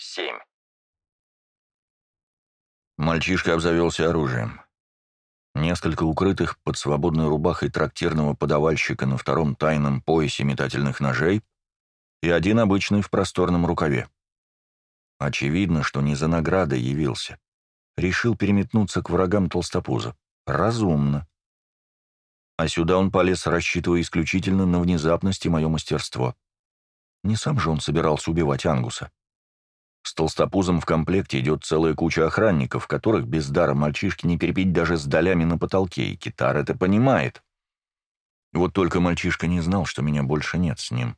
7. Мальчишка обзавелся оружием. Несколько укрытых под свободной рубахой трактирного подавальщика на втором тайном поясе метательных ножей и один обычный в просторном рукаве. Очевидно, что не за наградой явился. Решил переметнуться к врагам толстопуза. Разумно. А сюда он полез, рассчитывая исключительно на внезапность и мое мастерство. Не сам же он собирался убивать Ангуса. С толстопузом в комплекте идет целая куча охранников, которых без дара мальчишки не перепить даже с долями на потолке, и китар это понимает. Вот только мальчишка не знал, что меня больше нет с ним.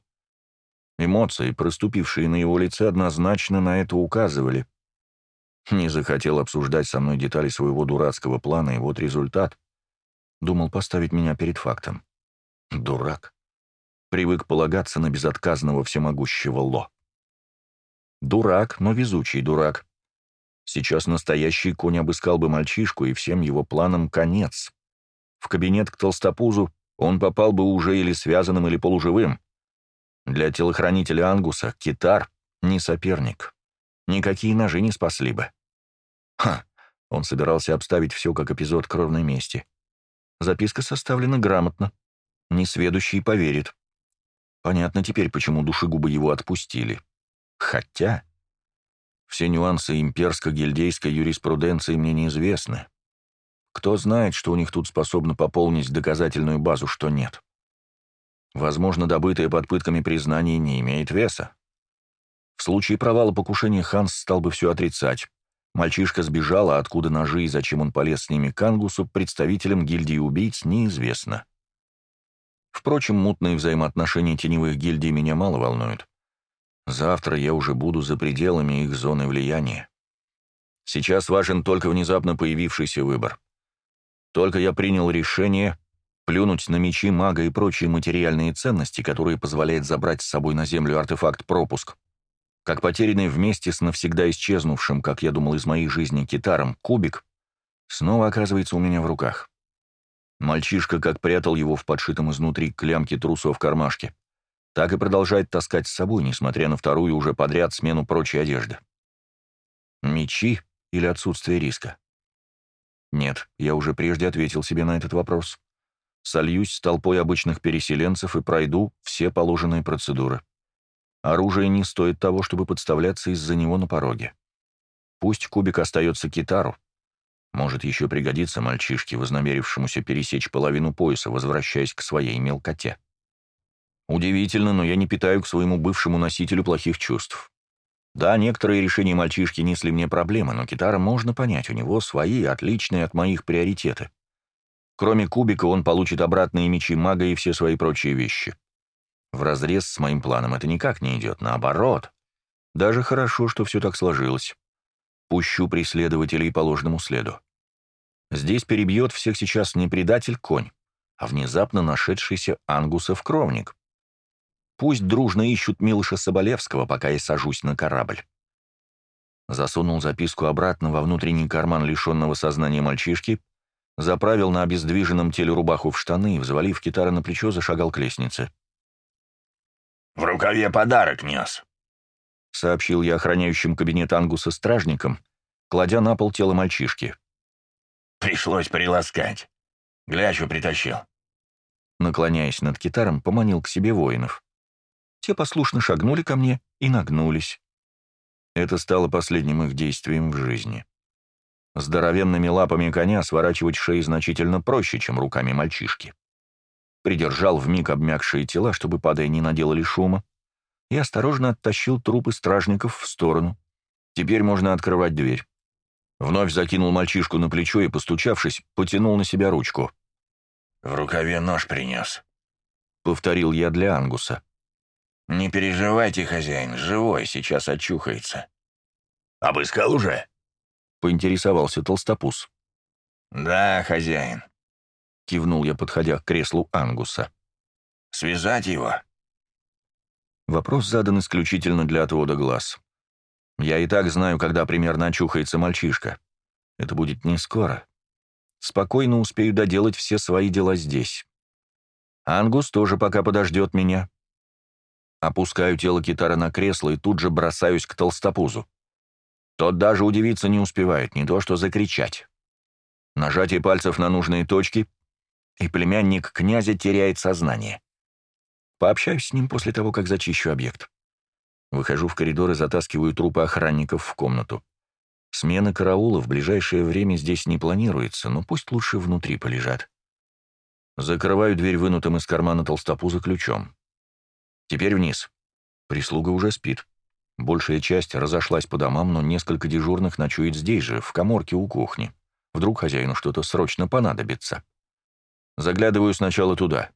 Эмоции, проступившие на его лице, однозначно на это указывали. Не захотел обсуждать со мной детали своего дурацкого плана, и вот результат. Думал поставить меня перед фактом. Дурак. Привык полагаться на безотказного всемогущего Ло. Дурак, но везучий дурак. Сейчас настоящий конь обыскал бы мальчишку, и всем его планам конец. В кабинет к толстопузу он попал бы уже или связанным, или полуживым. Для телохранителя Ангуса китар — не соперник. Никакие ножи не спасли бы. Ха, он собирался обставить все как эпизод кровной мести. Записка составлена грамотно. Несведущий поверит. Понятно теперь, почему душегубы его отпустили. Хотя... Все нюансы имперско-гильдейской юриспруденции мне неизвестны. Кто знает, что у них тут способно пополнить доказательную базу, что нет. Возможно, добытое под пытками признание не имеет веса. В случае провала покушения Ханс стал бы все отрицать. Мальчишка сбежал, а откуда ножи и зачем он полез с ними к Ангусу, представителям гильдии убийц неизвестно. Впрочем, мутные взаимоотношения теневых гильдий меня мало волнуют. Завтра я уже буду за пределами их зоны влияния. Сейчас важен только внезапно появившийся выбор. Только я принял решение плюнуть на мечи мага и прочие материальные ценности, которые позволяет забрать с собой на землю артефакт-пропуск, как потерянный вместе с навсегда исчезнувшим, как я думал, из моей жизни китаром, кубик, снова оказывается у меня в руках. Мальчишка как прятал его в подшитом изнутри клямке трусов кармашке, так и продолжает таскать с собой, несмотря на вторую уже подряд смену прочей одежды. Мечи или отсутствие риска? Нет, я уже прежде ответил себе на этот вопрос. Сольюсь с толпой обычных переселенцев и пройду все положенные процедуры. Оружие не стоит того, чтобы подставляться из-за него на пороге. Пусть кубик остается китару. Может, еще пригодится мальчишке, вознамерившемуся пересечь половину пояса, возвращаясь к своей мелкоте. Удивительно, но я не питаю к своему бывшему носителю плохих чувств. Да, некоторые решения мальчишки несли мне проблемы, но Китара можно понять, у него свои, отличные от моих приоритеты. Кроме кубика он получит обратные мечи мага и все свои прочие вещи. Вразрез с моим планом это никак не идет, наоборот. Даже хорошо, что все так сложилось. Пущу преследователей по ложному следу. Здесь перебьет всех сейчас не предатель-конь, а внезапно нашедшийся ангусов кровник. Пусть дружно ищут Милыша Соболевского, пока я сажусь на корабль. Засунул записку обратно во внутренний карман лишенного сознания мальчишки, заправил на обездвиженном теле рубаху в штаны и, взвалив китара на плечо, зашагал к лестнице. «В рукаве подарок нес», — сообщил я охраняющим кабинет Ангуса стражникам, кладя на пол тело мальчишки. «Пришлось приласкать. Глячу притащил». Наклоняясь над китаром, поманил к себе воинов. Те послушно шагнули ко мне и нагнулись. Это стало последним их действием в жизни. Здоровенными лапами коня сворачивать шеи значительно проще, чем руками мальчишки. Придержал вмиг обмякшие тела, чтобы, падая, не наделали шума, и осторожно оттащил трупы стражников в сторону. Теперь можно открывать дверь. Вновь закинул мальчишку на плечо и, постучавшись, потянул на себя ручку. «В рукаве нож принес», — повторил я для Ангуса. «Не переживайте, хозяин, живой, сейчас очухается». «Обыскал уже?» — поинтересовался толстопуз. «Да, хозяин», — кивнул я, подходя к креслу Ангуса. «Связать его?» Вопрос задан исключительно для отвода глаз. Я и так знаю, когда примерно очухается мальчишка. Это будет не скоро. Спокойно успею доделать все свои дела здесь. Ангус тоже пока подождет меня. Опускаю тело китара на кресло и тут же бросаюсь к толстопузу. Тот даже удивиться не успевает, не то что закричать. Нажатие пальцев на нужные точки, и племянник князя теряет сознание. Пообщаюсь с ним после того, как зачищу объект. Выхожу в коридор и затаскиваю трупы охранников в комнату. Смена караула в ближайшее время здесь не планируется, но пусть лучше внутри полежат. Закрываю дверь вынутым из кармана толстопуза ключом. Теперь вниз. Прислуга уже спит. Большая часть разошлась по домам, но несколько дежурных ночует здесь же, в коморке у кухни. Вдруг хозяину что-то срочно понадобится. Заглядываю сначала туда.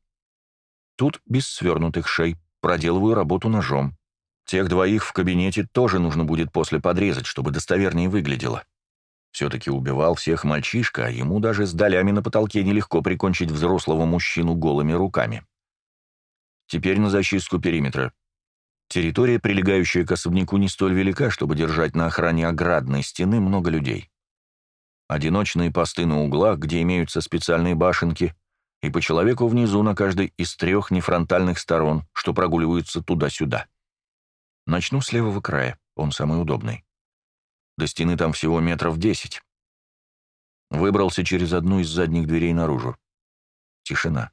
Тут без свернутых шей, проделываю работу ножом. Тех двоих в кабинете тоже нужно будет после подрезать, чтобы достовернее выглядело. Все-таки убивал всех мальчишка, а ему даже с долями на потолке нелегко прикончить взрослого мужчину голыми руками. Теперь на защитку периметра. Территория, прилегающая к особняку, не столь велика, чтобы держать на охране оградной стены много людей. Одиночные посты на углах, где имеются специальные башенки, и по человеку внизу на каждой из трех нефронтальных сторон, что прогуливаются туда-сюда. Начну с левого края, он самый удобный. До стены там всего метров десять. Выбрался через одну из задних дверей наружу. Тишина.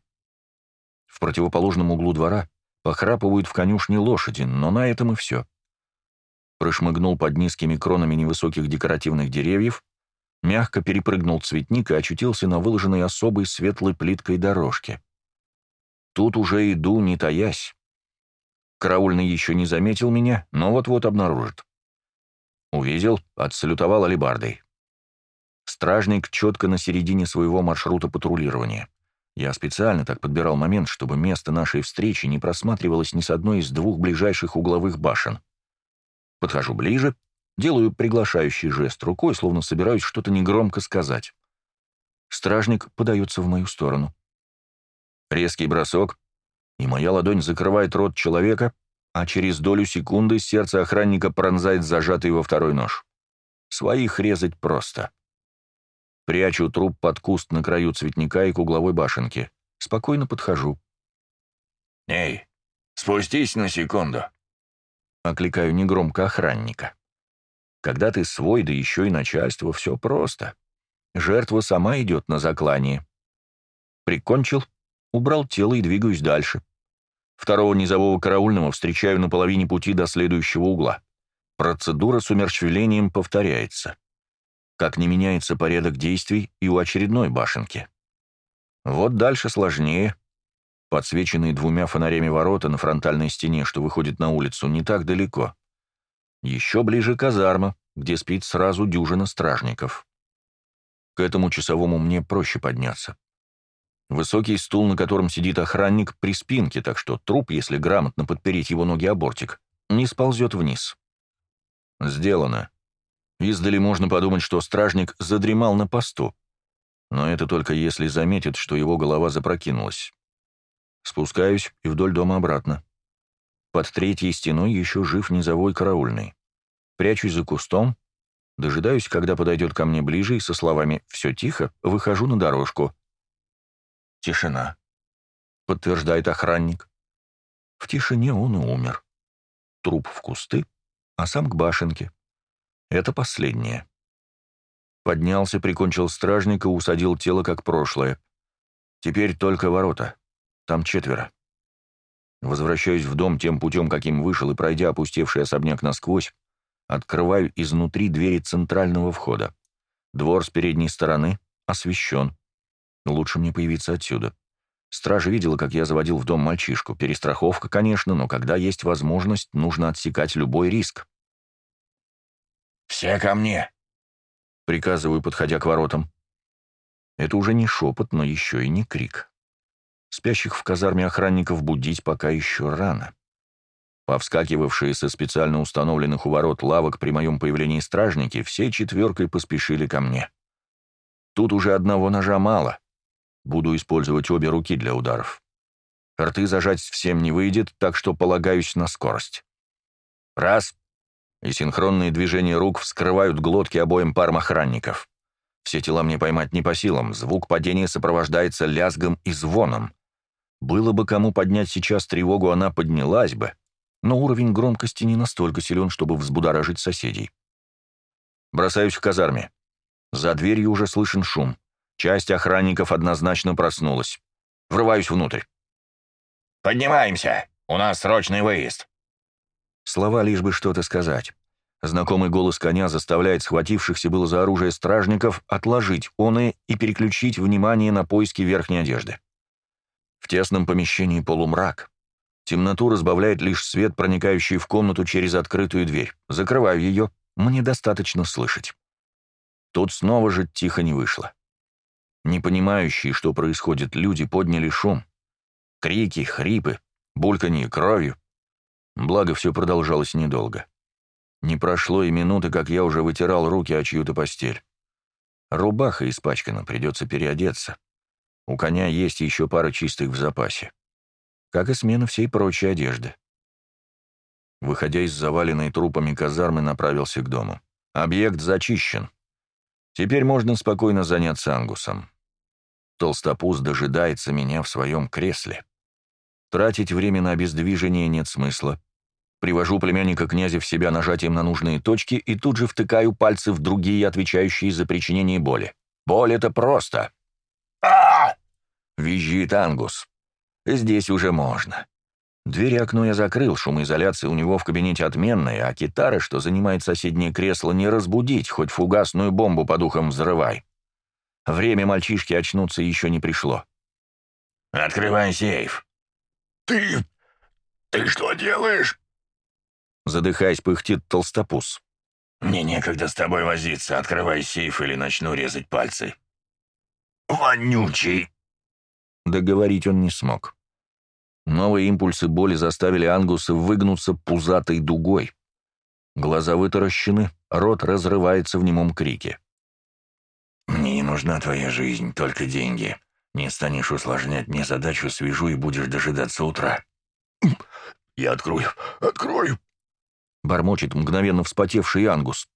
В противоположном углу двора похрапывают в конюшне лошади, но на этом и все. Прошмыгнул под низкими кронами невысоких декоративных деревьев, мягко перепрыгнул цветник и очутился на выложенной особой светлой плиткой дорожке. Тут уже иду, не таясь. Караульный еще не заметил меня, но вот-вот обнаружит. Увидел, отсалютовал алебардой. Стражник четко на середине своего маршрута патрулирования. Я специально так подбирал момент, чтобы место нашей встречи не просматривалось ни с одной из двух ближайших угловых башен. Подхожу ближе, делаю приглашающий жест рукой, словно собираюсь что-то негромко сказать. Стражник подается в мою сторону. Резкий бросок, и моя ладонь закрывает рот человека, а через долю секунды сердце охранника пронзает зажатый во второй нож. Своих резать просто. Прячу труп под куст на краю цветника и к угловой башенке. Спокойно подхожу. «Эй, спустись на секунду!» Окликаю негромко охранника. Когда ты свой, да еще и начальство, все просто. Жертва сама идет на заклание. Прикончил, убрал тело и двигаюсь дальше. Второго низового караульного встречаю на половине пути до следующего угла. Процедура с умерщвлением повторяется как не меняется порядок действий и у очередной башенки. Вот дальше сложнее. Подсвеченные двумя фонарями ворота на фронтальной стене, что выходит на улицу, не так далеко. Еще ближе казарма, где спит сразу дюжина стражников. К этому часовому мне проще подняться. Высокий стул, на котором сидит охранник, при спинке, так что труп, если грамотно подпереть его ноги о бортик, не сползет вниз. Сделано. Издали можно подумать, что стражник задремал на посту. Но это только если заметит, что его голова запрокинулась. Спускаюсь и вдоль дома обратно. Под третьей стеной еще жив низовой караульный. Прячусь за кустом, дожидаюсь, когда подойдет ко мне ближе, и со словами «все тихо» выхожу на дорожку. «Тишина», — подтверждает охранник. В тишине он и умер. Труп в кусты, а сам к башенке. Это последнее. Поднялся, прикончил стражника, усадил тело как прошлое. Теперь только ворота. Там четверо. Возвращаюсь в дом тем путем, каким вышел, и, пройдя опустевший особняк насквозь, открываю изнутри двери центрального входа. Двор с передней стороны освещен. Лучше мне появиться отсюда. Стража видела, как я заводил в дом мальчишку. Перестраховка, конечно, но когда есть возможность, нужно отсекать любой риск. «Все ко мне!» Приказываю, подходя к воротам. Это уже не шепот, но еще и не крик. Спящих в казарме охранников будить пока еще рано. Повскакивавшие со специально установленных у ворот лавок при моем появлении стражники всей четверкой поспешили ко мне. Тут уже одного ножа мало. Буду использовать обе руки для ударов. Рты зажать всем не выйдет, так что полагаюсь на скорость. Раз, и синхронные движения рук вскрывают глотки обоим парам охранников. Все тела мне поймать не по силам, звук падения сопровождается лязгом и звоном. Было бы кому поднять сейчас тревогу, она поднялась бы, но уровень громкости не настолько силен, чтобы взбудоражить соседей. Бросаюсь к казарме. За дверью уже слышен шум. Часть охранников однозначно проснулась. Врываюсь внутрь. «Поднимаемся! У нас срочный выезд!» Слова лишь бы что-то сказать. Знакомый голос коня заставляет схватившихся было за оружие стражников отложить оны и переключить внимание на поиски верхней одежды. В тесном помещении полумрак. Темноту разбавляет лишь свет, проникающий в комнату через открытую дверь. Закрываю ее, мне достаточно слышать. Тут снова же тихо не вышло. Не понимающие, что происходит, люди подняли шум. Крики, хрипы, бульканье кровью. Благо, все продолжалось недолго. Не прошло и минуты, как я уже вытирал руки о чью-то постель. Рубаха испачкана, придется переодеться. У коня есть еще пара чистых в запасе. Как и смена всей прочей одежды. Выходя из заваленной трупами казармы, направился к дому. Объект зачищен. Теперь можно спокойно заняться ангусом. Толстопуз дожидается меня в своем кресле. Тратить время на обездвижение нет смысла. Привожу племянника князя в себя нажатием на нужные точки и тут же втыкаю пальцы в другие, отвечающие за причинение боли. Боль — это просто. а Визжит ангус. Здесь уже можно. Дверь и окно я закрыл, шумоизоляция у него в кабинете отменная, а китара, что занимает соседнее кресло, не разбудить, хоть фугасную бомбу по духам взрывай. Время мальчишки очнуться еще не пришло. «Открывай сейф». «Ты... ты что делаешь?» Задыхаясь, пыхтит толстопуз. «Мне некогда с тобой возиться. Открывай сейф или начну резать пальцы». «Вонючий!» Договорить он не смог. Новые импульсы боли заставили Ангуса выгнуться пузатой дугой. Глаза вытаращены, рот разрывается в немом крике. «Мне не нужна твоя жизнь, только деньги. Не станешь усложнять мне задачу, свяжу и будешь дожидаться утра». «Я открою, открою!» Бормочет мгновенно вспотевший Ангус.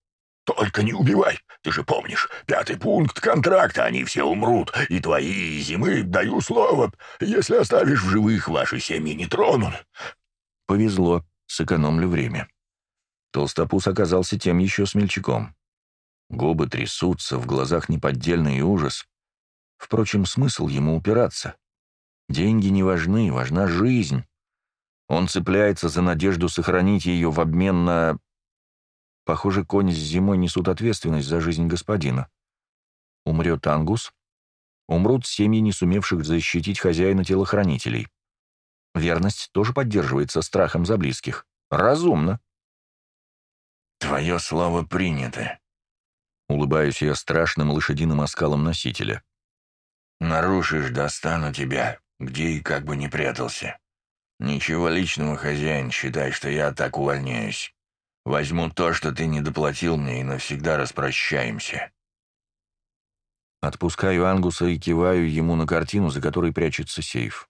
«Только не убивай! Ты же помнишь, пятый пункт контракта, они все умрут, и твои, и зимы, даю слово, если оставишь в живых, ваши семьи не тронут». Повезло, сэкономлю время. Толстопус оказался тем еще смельчаком. Губы трясутся, в глазах неподдельный ужас. Впрочем, смысл ему упираться. Деньги не важны, важна жизнь. Он цепляется за надежду сохранить ее в обмен на... Похоже, конь с зимой несут ответственность за жизнь господина. Умрет Ангус, умрут семьи, не сумевших защитить хозяина телохранителей. Верность тоже поддерживается страхом за близких. Разумно. «Твое слово принято», — улыбаюсь я страшным лошадиным оскалом носителя. «Нарушишь, достану тебя, где и как бы не прятался. Ничего личного, хозяин, считай, что я так увольняюсь. Возьму то, что ты не доплатил мне, и навсегда распрощаемся». Отпускаю Ангуса и киваю ему на картину, за которой прячется сейф.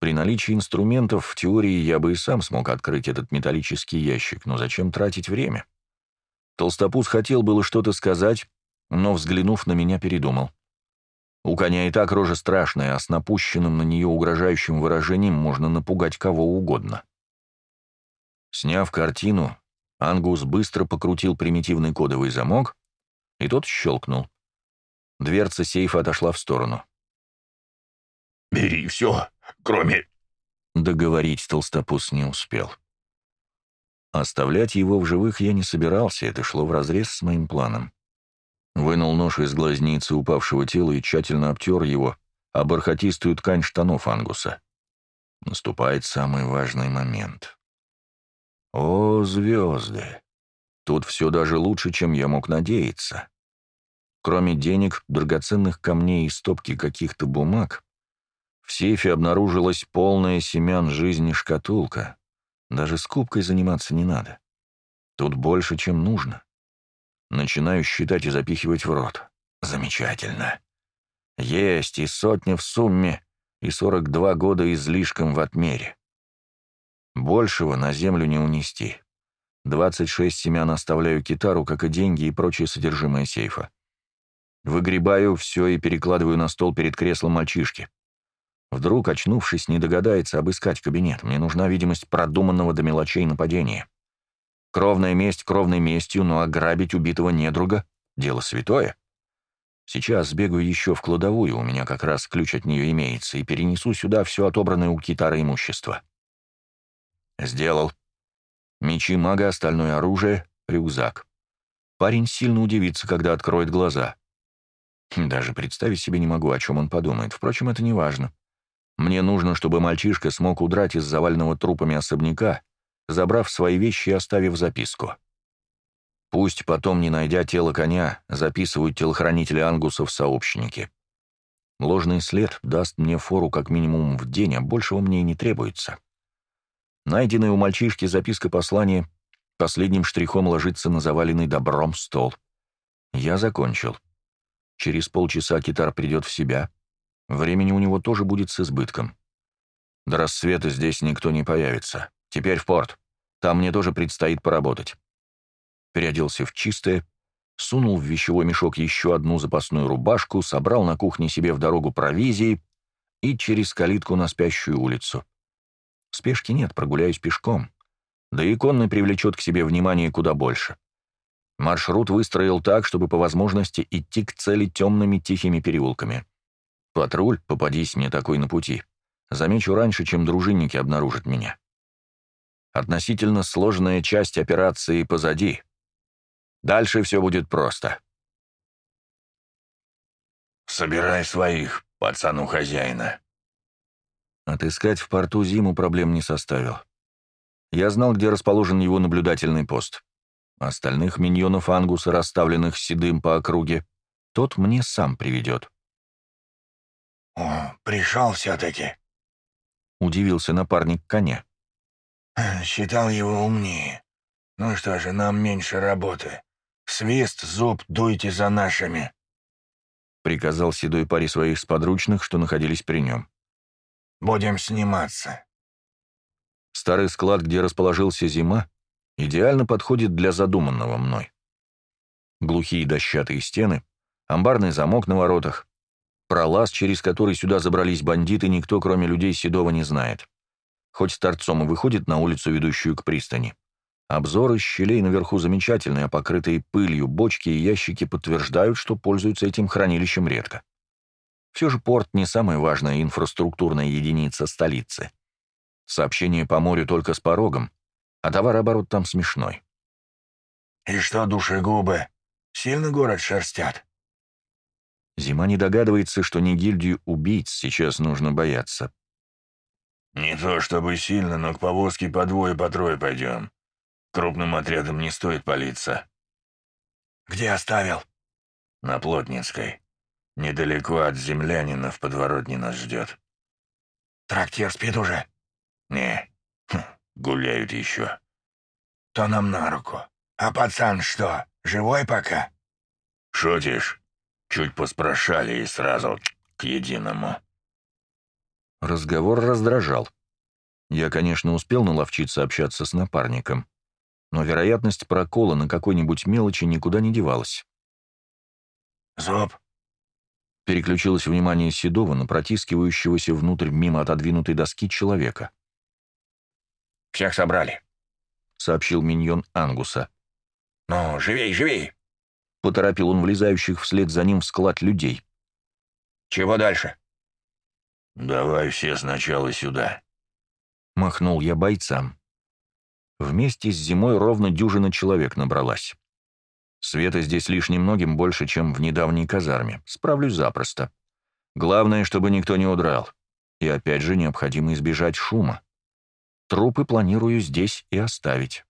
При наличии инструментов, в теории, я бы и сам смог открыть этот металлический ящик, но зачем тратить время? Толстопуз хотел было что-то сказать, но, взглянув на меня, передумал. У коня и так рожа страшная, а с напущенным на нее угрожающим выражением можно напугать кого угодно. Сняв картину, Ангус быстро покрутил примитивный кодовый замок, и тот щелкнул. Дверца сейфа отошла в сторону. «Бери все, кроме...» Договорить толстопус не успел. Оставлять его в живых я не собирался, это шло вразрез с моим планом. Вынул нож из глазницы упавшего тела и тщательно обтер его, а бархатистую ткань штанов Ангуса. Наступает самый важный момент. О, звезды! Тут все даже лучше, чем я мог надеяться. Кроме денег, драгоценных камней и стопки каких-то бумаг, в сейфе обнаружилась полная семян жизни шкатулка. Даже скупкой заниматься не надо. Тут больше, чем нужно. Начинаю считать и запихивать в рот. Замечательно. Есть и сотня в сумме, и 42 года излишком в отмере. Большего на землю не унести. 26 семян оставляю китару, как и деньги и прочее содержимое сейфа. Выгребаю все и перекладываю на стол перед креслом мальчишки. Вдруг, очнувшись, не догадается обыскать кабинет. Мне нужна видимость продуманного до мелочей нападения. Кровная месть кровной местью, но ограбить убитого недруга — дело святое. Сейчас сбегаю еще в кладовую, у меня как раз ключ от нее имеется, и перенесу сюда все отобранное у Китара имущество. Сделал. Мечи мага, остальное оружие, рюкзак. Парень сильно удивится, когда откроет глаза. Даже представить себе не могу, о чем он подумает. Впрочем, это не важно. Мне нужно, чтобы мальчишка смог удрать из заваленного трупами особняка, забрав свои вещи и оставив записку. Пусть потом, не найдя тело коня, записывают телохранители Ангуса в сообщники. Ложный след даст мне фору как минимум в день, а большего мне и не требуется. Найденная у мальчишки записка послания последним штрихом ложится на заваленный добром стол. Я закончил. Через полчаса китар придет в себя — Времени у него тоже будет с избытком. До рассвета здесь никто не появится. Теперь в порт. Там мне тоже предстоит поработать. Переоделся в чистое, сунул в вещевой мешок еще одну запасную рубашку, собрал на кухне себе в дорогу провизии и через калитку на спящую улицу. Спешки нет, прогуляюсь пешком. Да и конный привлечет к себе внимание куда больше. Маршрут выстроил так, чтобы по возможности идти к цели темными тихими переулками. Патруль, попадись мне такой на пути, замечу раньше, чем дружинники обнаружат меня. Относительно сложная часть операции позади. Дальше все будет просто. «Собирай своих, пацану хозяина». Отыскать в порту зиму проблем не составил. Я знал, где расположен его наблюдательный пост. Остальных миньонов Ангуса, расставленных седым по округе, тот мне сам приведет. «О, пришел все-таки», — удивился напарник коня. «Считал его умнее. Ну что же, нам меньше работы. Свист, зуб, дуйте за нашими», — приказал седой паре своих сподручных, что находились при нем. «Будем сниматься». Старый склад, где расположился зима, идеально подходит для задуманного мной. Глухие дощатые стены, амбарный замок на воротах, Пролаз, через который сюда забрались бандиты, никто, кроме людей Седова, не знает. Хоть торцом и выходит на улицу, ведущую к пристани. Обзоры щелей наверху замечательные, а покрытые пылью бочки и ящики подтверждают, что пользуются этим хранилищем редко. Все же порт не самая важная инфраструктурная единица столицы. Сообщение по морю только с порогом, а товарооборот там смешной. «И что, душегубы, сильно город шерстят?» Зима не догадывается, что не гильдию убийц сейчас нужно бояться. «Не то чтобы сильно, но к повозке по двое, по трое пойдем. Крупным отрядом не стоит палиться». «Где оставил?» «На Плотницкой. Недалеко от землянина в подворотне нас ждет». «Трактир спит уже?» «Не, хм, гуляют еще». «То нам на руку. А пацан что, живой пока?» «Шутишь?» Чуть поспрашали и сразу к единому. Разговор раздражал. Я, конечно, успел наловчиться общаться с напарником, но вероятность прокола на какой-нибудь мелочи никуда не девалась. «Зоб!» Переключилось внимание Седова на протискивающегося внутрь мимо отодвинутой доски человека. «Всех собрали», — сообщил миньон Ангуса. «Ну, живей, живей!» — поторопил он влезающих вслед за ним в склад людей. «Чего дальше?» «Давай все сначала сюда», — махнул я бойцам. Вместе с зимой ровно дюжина человек набралась. Света здесь лишь немногим больше, чем в недавней казарме. Справлюсь запросто. Главное, чтобы никто не удрал. И опять же, необходимо избежать шума. Трупы планирую здесь и оставить.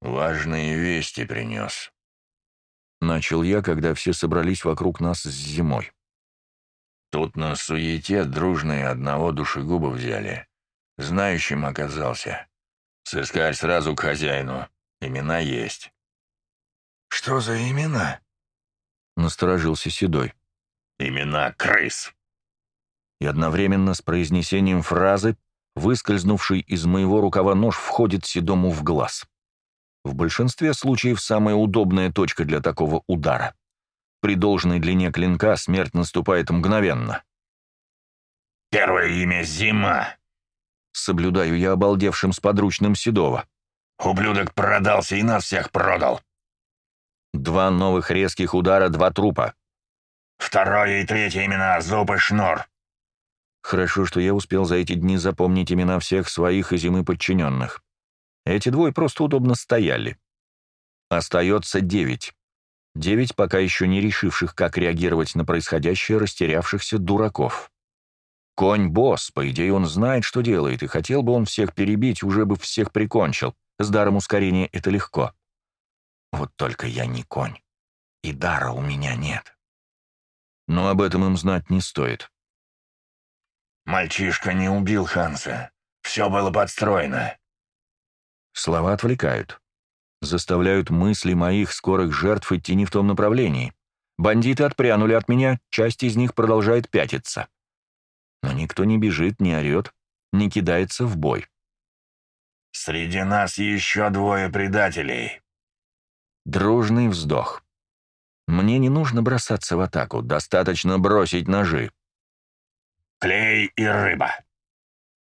«Важные вести принес», Начал я, когда все собрались вокруг нас с зимой. Тут на суете дружные одного душегуба взяли. Знающим оказался. Сыскарь сразу к хозяину. Имена есть. «Что за имена?» Насторожился Седой. «Имена крыс!» И одновременно с произнесением фразы, выскользнувший из моего рукава нож входит Седому в глаз. В большинстве случаев самая удобная точка для такого удара. При должной длине клинка смерть наступает мгновенно. Первое имя — Зима. Соблюдаю я обалдевшим с подручным Седова. Ублюдок продался и нас всех продал. Два новых резких удара, два трупа. Второе и третье имена — Зуб и Шнур. Хорошо, что я успел за эти дни запомнить имена всех своих и зимы подчиненных. Эти двое просто удобно стояли. Остается девять. Девять пока еще не решивших, как реагировать на происходящее, растерявшихся дураков. Конь-босс, по идее, он знает, что делает, и хотел бы он всех перебить, уже бы всех прикончил. С даром ускорения это легко. Вот только я не конь, и дара у меня нет. Но об этом им знать не стоит. Мальчишка не убил Ханса. Все было подстроено. Слова отвлекают. Заставляют мысли моих скорых жертв идти не в том направлении. Бандиты отпрянули от меня, часть из них продолжает пятиться. Но никто не бежит, не орет, не кидается в бой. «Среди нас еще двое предателей». Дружный вздох. Мне не нужно бросаться в атаку, достаточно бросить ножи. «Клей и рыба».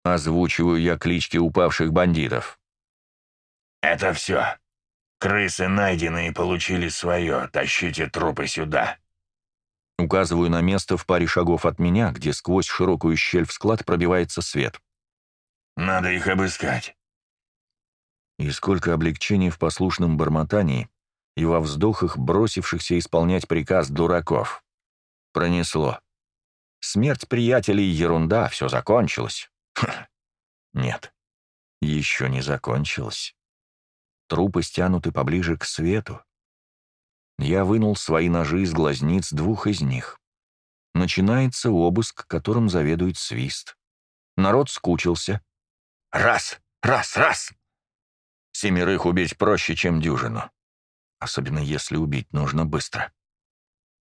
Озвучиваю я клички упавших бандитов. «Это все. Крысы найдены и получили свое. Тащите трупы сюда». Указываю на место в паре шагов от меня, где сквозь широкую щель в склад пробивается свет. «Надо их обыскать». И сколько облегчений в послушном бормотании и во вздохах, бросившихся исполнять приказ дураков. Пронесло. Смерть приятелей — ерунда, все закончилось. Ха. Нет, еще не закончилось. Трупы стянуты поближе к свету. Я вынул свои ножи из глазниц двух из них. Начинается обыск, которым заведует свист. Народ скучился. Раз, раз, раз! Семерых убить проще, чем дюжину. Особенно если убить нужно быстро.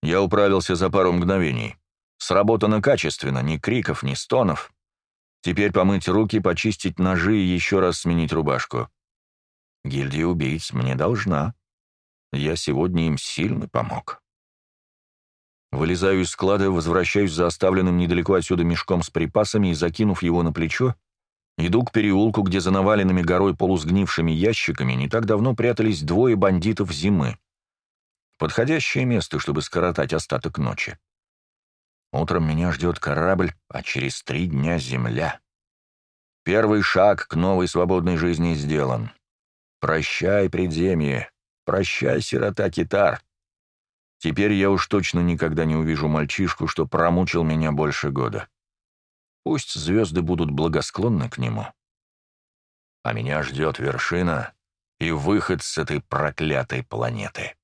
Я управился за пару мгновений. Сработано качественно, ни криков, ни стонов. Теперь помыть руки, почистить ножи и еще раз сменить рубашку. Гильдия убийц мне должна. Я сегодня им сильно помог. Вылезаю из склада, возвращаюсь за оставленным недалеко отсюда мешком с припасами и, закинув его на плечо, иду к переулку, где за наваленными горой полусгнившими ящиками не так давно прятались двое бандитов зимы. Подходящее место, чтобы скоротать остаток ночи. Утром меня ждет корабль, а через три дня земля. Первый шаг к новой свободной жизни сделан. Прощай, предземье, прощай, сирота Китар. Теперь я уж точно никогда не увижу мальчишку, что промучил меня больше года. Пусть звезды будут благосклонны к нему. А меня ждет вершина и выход с этой проклятой планеты.